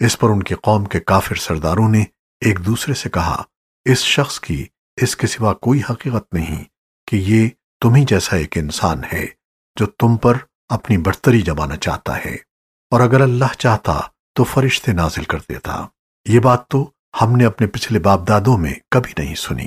اس پر ان کی قوم کے کافر سرداروں نے ایک دوسرے سے کہا، اس شخص کی اس کے سوا کوئی حقیقت نہیں کہ یہ تمہیں جیسا ایک انسان ہے جو تم پر اپنی برتری جمانا چاہتا ہے۔ اور اگر اللہ چاہتا تو فرشتے نازل کر دیتا۔ یہ بات تو ہم نے اپنے پچھلے باپ دادوں میں کبھی نہیں سنی۔